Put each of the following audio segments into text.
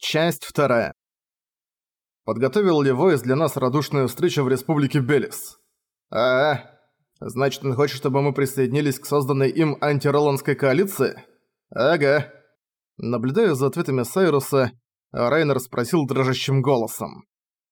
Часть вторая. Подготовил ли Войс для нас радушную встречу в Республике Белис? А, -а. значит он хочет, чтобы мы присоединились к созданной им антироландской коалиции? Ага. Наблюдая за ответами Сайруса, Райнер спросил дрожащим голосом.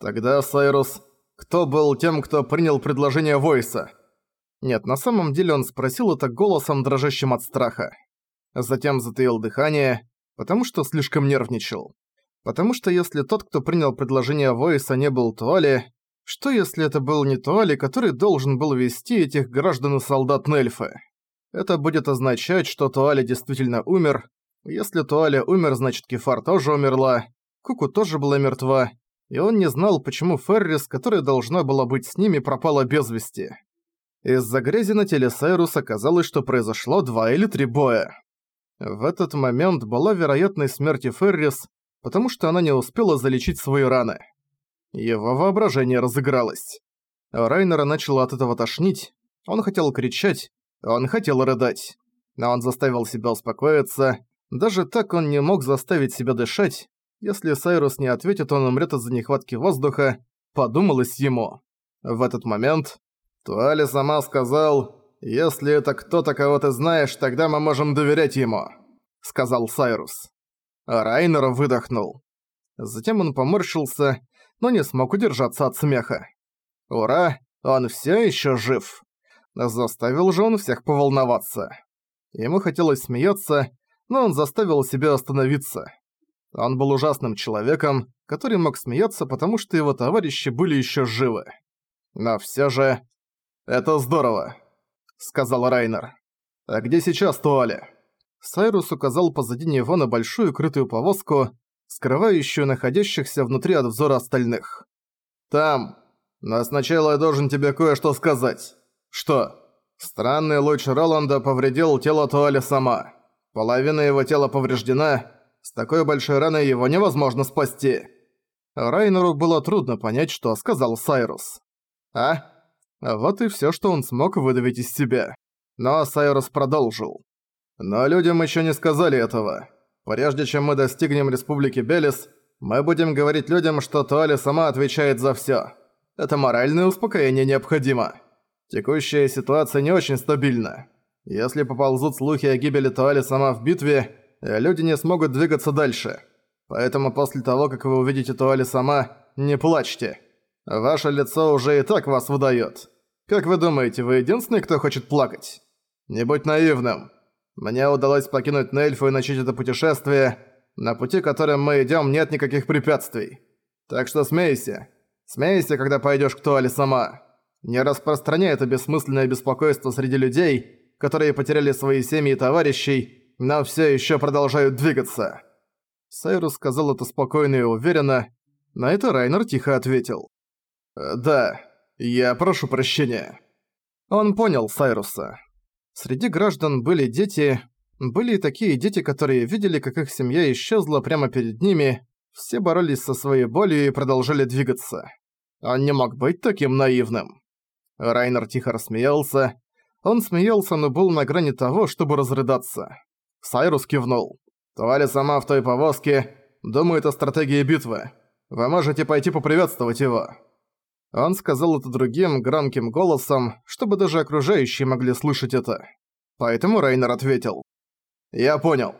Тогда, Сайрус, кто был тем, кто принял предложение Войса? Нет, на самом деле он спросил это голосом, дрожащим от страха. Затем затаил дыхание, потому что слишком нервничал. Потому что если тот, кто принял предложение Войса, не был Туали, что если это был не Туали, который должен был вести этих граждан и солдат Нельфы? Это будет означать, что Туали действительно умер. Если Туали умер, значит Кефар тоже умерла, Куку тоже была мертва, и он не знал, почему Феррис, которая должна была быть с ними, пропала без вести. Из-за грязи на теле Сайруса казалось, что произошло два или три боя. В этот момент была вероятность смерти Феррис, потому что она не успела залечить свои раны. Его воображение разыгралось. Райнера начало от этого тошнить, он хотел кричать, он хотел рыдать. Но он заставил себя успокоиться, даже так он не мог заставить себя дышать. Если Сайрус не ответит, он умрет из-за нехватки воздуха, подумалось ему. В этот момент Туали сама сказал, «Если это кто-то, кого ты знаешь, тогда мы можем доверять ему», — сказал Сайрус. Райнер выдохнул. Затем он поморщился, но не смог удержаться от смеха. Ура, он все еще жив. Заставил же он всех поволноваться. Ему хотелось смеяться, но он заставил себя остановиться. Он был ужасным человеком, который мог смеяться, потому что его товарищи были еще живы. Но все же... «Это здорово», — сказал Райнер. «А где сейчас Туаля?» Сайрус указал позади него на большую крытую повозку, скрывающую находящихся внутри от взора остальных. «Там. Но сначала я должен тебе кое-что сказать. Что? Странный луч Роланда повредил тело Туали сама. Половина его тела повреждена. С такой большой раной его невозможно спасти». Райнеру было трудно понять, что сказал Сайрус. «А?» Вот и всё, что он смог выдавить из себя. Но Сайрус продолжил. Но людям еще не сказали этого. Прежде чем мы достигнем Республики Белис, мы будем говорить людям, что Туали сама отвечает за всё. Это моральное успокоение необходимо. Текущая ситуация не очень стабильна. Если поползут слухи о гибели Туали сама в битве, люди не смогут двигаться дальше. Поэтому после того, как вы увидите Туали сама, не плачьте. Ваше лицо уже и так вас выдаёт. Как вы думаете, вы единственный, кто хочет плакать? Не будь наивным. Мне удалось покинуть Нельфу и начать это путешествие. На пути, которым мы идём, нет никаких препятствий. Так что смейся. Смейся, когда пойдёшь к Туале сама. Не распространяй это бессмысленное беспокойство среди людей, которые потеряли свои семьи и товарищей, но всё ещё продолжают двигаться». Сайрус сказал это спокойно и уверенно. На это Райнер тихо ответил. «Э, «Да, я прошу прощения». Он понял Сайруса. Среди граждан были дети, были и такие дети, которые видели, как их семья исчезла прямо перед ними, все боролись со своей болью и продолжали двигаться. Он не мог быть таким наивным. Райнер тихо рассмеялся. Он смеялся, но был на грани того, чтобы разрыдаться. Сайрус кивнул. «Туали сама в той повозке. Думает о стратегии битвы. Вы можете пойти поприветствовать его». Он сказал это другим, громким голосом, чтобы даже окружающие могли слышать это. Поэтому Рейнер ответил. «Я понял».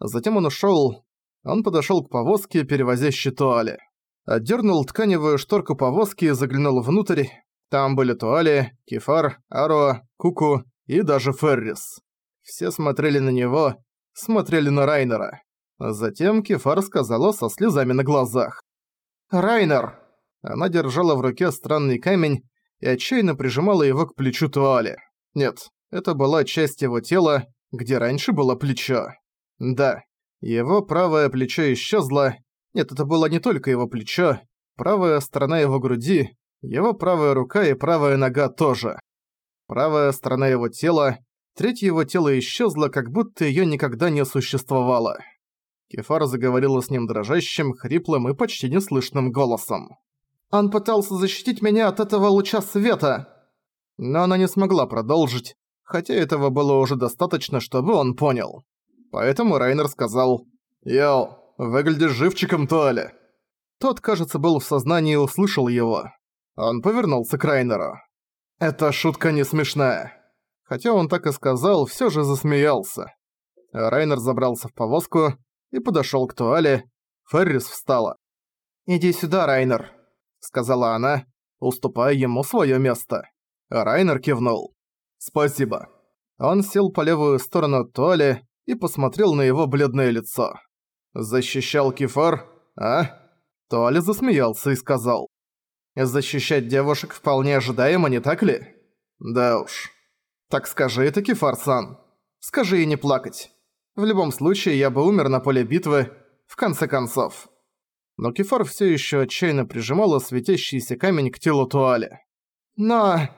Затем он ушёл. Он подошёл к повозке, перевозящей туали. Отдёрнул тканевую шторку повозки и заглянул внутрь. Там были туали, Кефар, Аро, Куку и даже Феррис. Все смотрели на него, смотрели на Райнера. Затем Кефар сказала со слезами на глазах. «Райнер!» Она держала в руке странный камень и отчаянно прижимала его к плечу Туали. Нет, это была часть его тела, где раньше было плечо. Да, его правое плечо исчезло. Нет, это было не только его плечо, правая сторона его груди, его правая рука и правая нога тоже. Правая сторона его тела, третье его тело исчезло, как будто её никогда не существовало. Кефар заговорила с ним дрожащим, хриплым и почти неслышным голосом. Он пытался защитить меня от этого луча света!» Но она не смогла продолжить, хотя этого было уже достаточно, чтобы он понял. Поэтому Райнер сказал «Йоу, Выглядишь живчиком, Туале!» Тот, кажется, был в сознании и услышал его. Он повернулся к Райнеру. «Эта шутка не смешная». Хотя он так и сказал, всё же засмеялся. Райнер забрался в повозку и подошёл к Туале. Феррис встала. «Иди сюда, Райнер», — сказала она, уступая ему своё место. Райнер кивнул. «Спасибо». Он сел по левую сторону Туали и посмотрел на его бледное лицо. «Защищал Кефар, а?» Туали засмеялся и сказал. «Защищать девушек вполне ожидаемо, не так ли?» «Да уж». «Так скажи это, Кефар-сан. Скажи ей не плакать. В любом случае, я бы умер на поле битвы, в конце концов». Но Кефар всё ещё отчаянно прижимала светящийся камень к телу Туали. «Но...»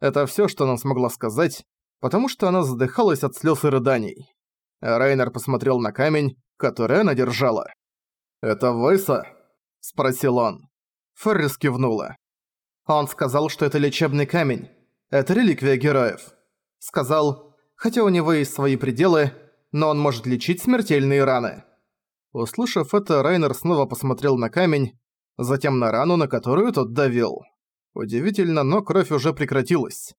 Это всё, что она смогла сказать, потому что она задыхалась от слёз и рыданий. Райнер посмотрел на камень, который она держала. «Это Войса?» – спросил он. Феррис кивнула. Он сказал, что это лечебный камень. Это реликвия героев. Сказал, хотя у него есть свои пределы, но он может лечить смертельные раны. Услышав это, Райнер снова посмотрел на камень, затем на рану, на которую тот давил. Удивительно, но кровь уже прекратилась.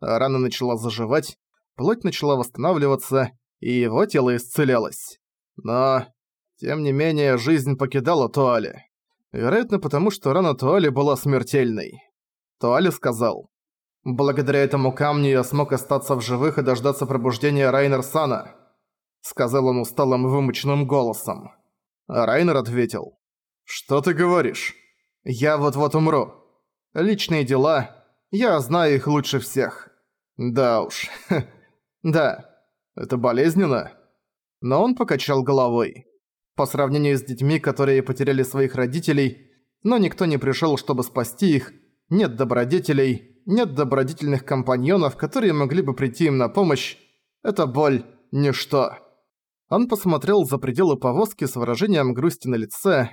Рана начала заживать, плоть начала восстанавливаться, и его тело исцелялось. Но, тем не менее, жизнь покидала Туали. Вероятно, потому что рана Туали была смертельной. Туали сказал, «Благодаря этому камню я смог остаться в живых и дождаться пробуждения Райнер Сана», сказал он усталым вымученным голосом. Райнер ответил, «Что ты говоришь? Я вот-вот умру. Личные дела, я знаю их лучше всех. Да уж, да, это болезненно». Но он покачал головой. По сравнению с детьми, которые потеряли своих родителей, но никто не пришел, чтобы спасти их, нет добродетелей, нет добродетельных компаньонов, которые могли бы прийти им на помощь, эта боль – ничто. Он посмотрел за пределы повозки с выражением грусти на лице.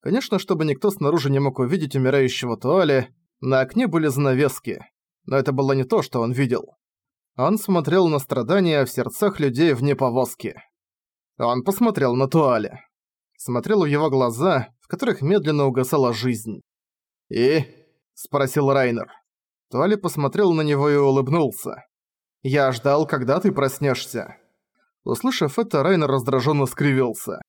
Конечно, чтобы никто снаружи не мог увидеть умирающего Туали, на окне были занавески. Но это было не то, что он видел. Он смотрел на страдания в сердцах людей вне повозки. Он посмотрел на Туале. Смотрел в его глаза, в которых медленно угасала жизнь. «И?» – спросил Райнер. Туали посмотрел на него и улыбнулся. «Я ждал, когда ты проснешься. Услышав это, Райнер раздраженно скривился.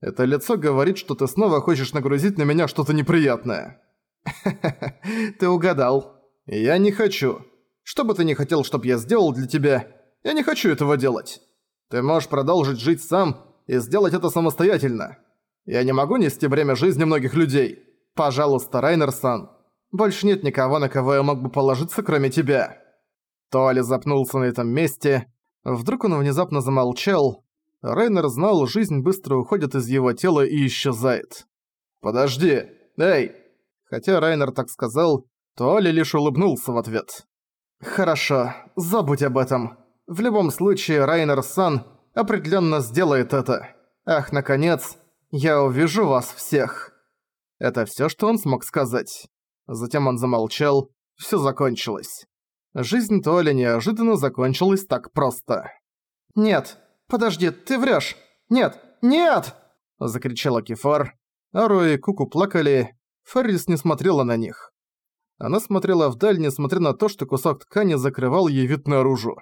«Это лицо говорит, что ты снова хочешь нагрузить на меня что-то неприятное». ты угадал. Я не хочу. Что бы ты ни хотел, чтобы я сделал для тебя, я не хочу этого делать. Ты можешь продолжить жить сам и сделать это самостоятельно. Я не могу нести бремя жизни многих людей. Пожалуйста, Райнер-сан. Больше нет никого, на кого я мог бы положиться, кроме тебя». Тоали запнулся на этом месте. Вдруг он внезапно замолчал. Райнер знал, жизнь быстро уходит из его тела и исчезает. «Подожди! Эй!» Хотя Райнер так сказал, Тоали лишь улыбнулся в ответ. «Хорошо, забудь об этом. В любом случае, Райнер-сан определенно сделает это. Ах, наконец, я увижу вас всех. Это все, что он смог сказать. Затем он замолчал, все закончилось. Жизнь Туэля неожиданно закончилась так просто. «Нет, подожди, ты врешь! Нет, нет!» Закричала Кефар. Ару и Куку плакали, Феррис не смотрела на них. Она смотрела вдаль, несмотря на то, что кусок ткани закрывал ей вид наружу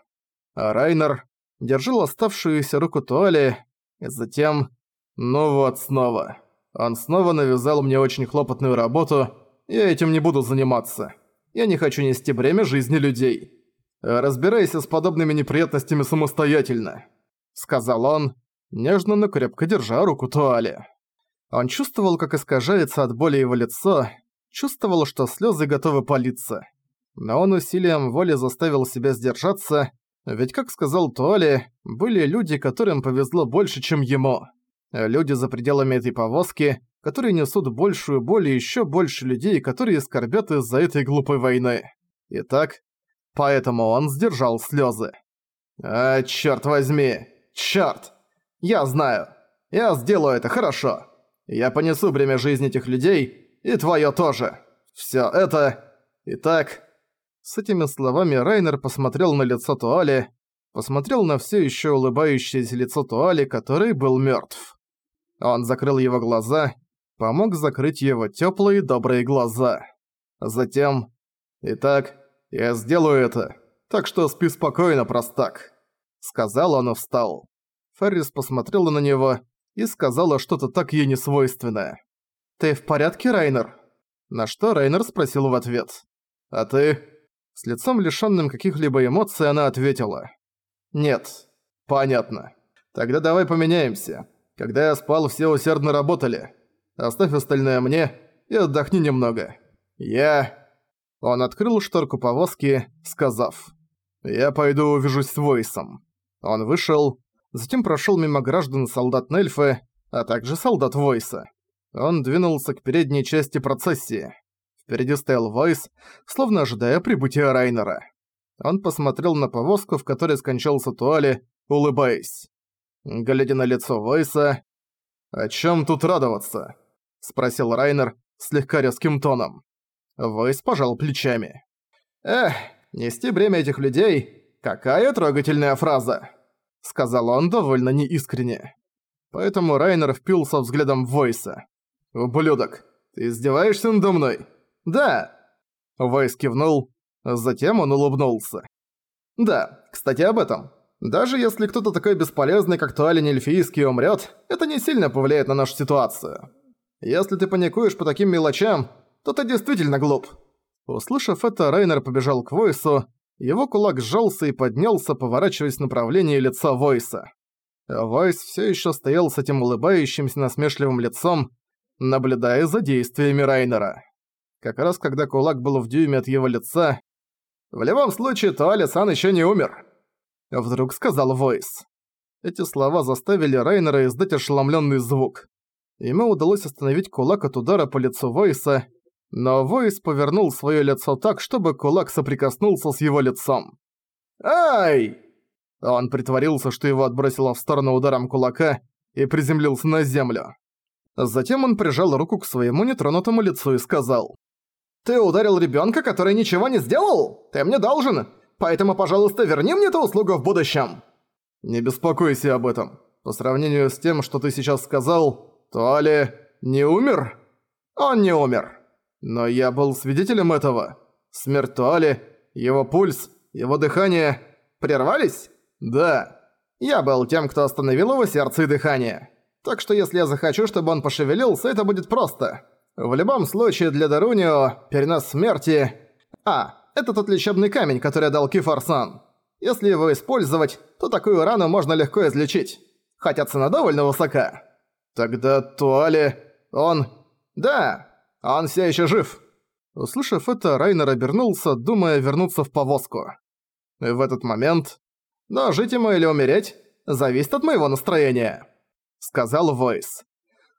а Райнер держал оставшуюся руку Туали, и затем... Ну вот снова. Он снова навязал мне очень хлопотную работу, я этим не буду заниматься. Я не хочу нести бремя жизни людей. Разбирайся с подобными неприятностями самостоятельно», — сказал он, нежно, но крепко держа руку Туали. Он чувствовал, как искажается от боли его лицо, чувствовал, что слезы готовы палиться. Но он усилием воли заставил себя сдержаться ведь, как сказал Туали, были люди, которым повезло больше, чем ему. Люди за пределами этой повозки, которые несут большую боль и ещё больше людей, которые скорбят из-за этой глупой войны. Итак, поэтому он сдержал слёзы. «А, чёрт возьми! Чёрт! Я знаю! Я сделаю это хорошо! Я понесу бремя жизни этих людей, и твоё тоже! Всё это... Итак, с этими словами Райнер посмотрел на лицо Туали, посмотрел на все еще улыбающееся лицо Туали, который был мертв. Он закрыл его глаза, помог закрыть его теплые добрые глаза. Затем... «Итак, я сделаю это, так что спи спокойно, простак», — сказал он и встал. Феррис посмотрела на него и сказала что-то так ей несвойственное. «Ты в порядке, Райнер?» На что Райнер спросил в ответ. «А ты?» С лицом лишённым каких-либо эмоций она ответила. «Нет». «Понятно. Тогда давай поменяемся. Когда я спал, все усердно работали. Оставь остальное мне и отдохни немного. Я...» Он открыл шторку повозки, сказав. «Я пойду увижусь с Войсом». Он вышел, затем прошёл мимо граждан солдат Нельфы, а также солдат Войса. Он двинулся к передней части процессии. Впереди стоял Войс, словно ожидая прибытия Райнера. Он посмотрел на повозку, в которой скончался Туали, улыбаясь. Глядя на лицо Войса, «О чем тут радоваться?» – спросил Райнер слегка резким тоном. Войс пожал плечами. «Эх, нести бремя этих людей – какая трогательная фраза!» – сказал он довольно неискренне. Поэтому Райнер впился взглядом в Войса. «Ублюдок, ты издеваешься надо мной?» «Да!» Войс кивнул, затем он улыбнулся. «Да, кстати об этом. Даже если кто-то такой бесполезный, как Туалин Эльфийский, умрет, это не сильно повлияет на нашу ситуацию. Если ты паникуешь по таким мелочам, то ты действительно глуп». Услышав это, Райнер побежал к Войсу, его кулак сжался и поднялся, поворачиваясь в направлении лица Войса. Войс все еще стоял с этим улыбающимся насмешливым лицом, наблюдая за действиями Райнера. Как раз когда кулак был в дюйме от его лица, «В любом случае, Туали-сан еще не умер», — вдруг сказал Войс. Эти слова заставили Райнера издать ошеломленный звук. Ему удалось остановить кулак от удара по лицу Войса, но Войс повернул свое лицо так, чтобы кулак соприкоснулся с его лицом. «Ай!» Он притворился, что его отбросило в сторону ударом кулака и приземлился на землю. Затем он прижал руку к своему нетронутому лицу и сказал. «Ты ударил ребёнка, который ничего не сделал? Ты мне должен, поэтому, пожалуйста, верни мне эту услугу в будущем!» «Не беспокойся об этом. По сравнению с тем, что ты сейчас сказал, Туали не умер?» «Он не умер. Но я был свидетелем этого. Смерть Туали, его пульс, его дыхание прервались?» «Да. Я был тем, кто остановил его сердце и дыхание. Так что если я захочу, чтобы он пошевелился, это будет просто. В любом случае, для Дарунио перенос смерти... А, это тот лечебный камень, который дал Кифарсан. Если его использовать, то такую рану можно легко излечить. Хотя цена довольно высока. Тогда Туали... Он... Да, он все еще жив. Услышав это, Райнер обернулся, думая вернуться в повозку. В этот момент... Но жить ему или умереть зависит от моего настроения сказал Войс.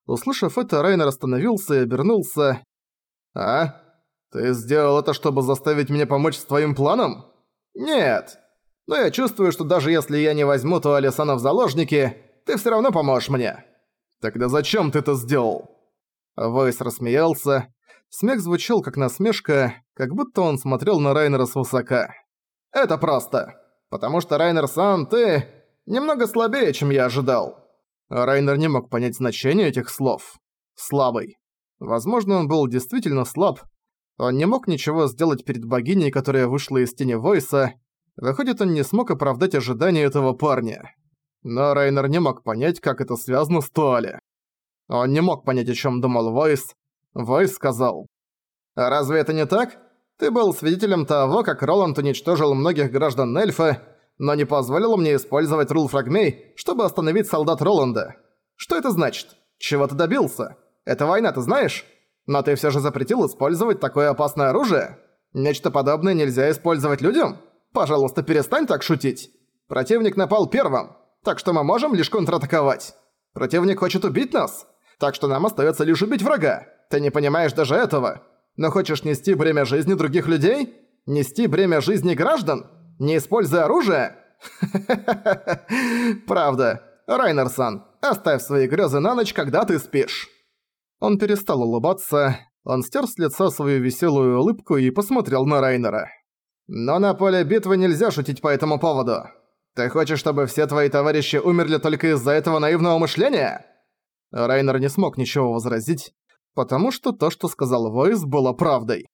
Услышав это, Райнер остановился и обернулся. «А? Ты сделал это, чтобы заставить меня помочь с твоим планом?» «Нет. Но я чувствую, что даже если я не возьму то Алисана в заложники, ты всё равно поможешь мне». «Тогда зачем ты это сделал?» Войс рассмеялся. Смех звучал как насмешка, как будто он смотрел на Райнера свысока. «Это просто. Потому что, Райнер-сан, ты немного слабее, чем я ожидал. Райнер не мог понять значение этих слов. Слабый. Возможно, он был действительно слаб. Он не мог ничего сделать перед богиней, которая вышла из тени Войса. Выходит, он не смог оправдать ожидания этого парня. Но Райнер не мог понять, как это связано с Туале. Он не мог понять, о чем думал Войс. Войс сказал. «Разве это не так? Ты был свидетелем того, как Роланд уничтожил многих граждан Эльфа, но не позволила мне использовать рул фрагмей, чтобы остановить солдат Роланда. Что это значит? Чего ты добился? Это война, ты знаешь? Но ты все же запретил использовать такое опасное оружие? Нечто подобное нельзя использовать людям? Пожалуйста, перестань так шутить. Противник напал первым, так что мы можем лишь контратаковать. Противник хочет убить нас, так что нам остается лишь убить врага. Ты не понимаешь даже этого. Но хочешь нести бремя жизни других людей? Нести бремя жизни граждан? Не используя оружие? Правда. Райнерсон, оставь свои грезы на ночь, когда ты спишь. Он перестал улыбаться, он стер с лица свою веселую улыбку и посмотрел на Райнера. Но на поле битвы нельзя шутить по этому поводу. Ты хочешь, чтобы все твои товарищи умерли только из-за этого наивного мышления? Райнер не смог ничего возразить, потому что то, что сказал Войс, было правдой.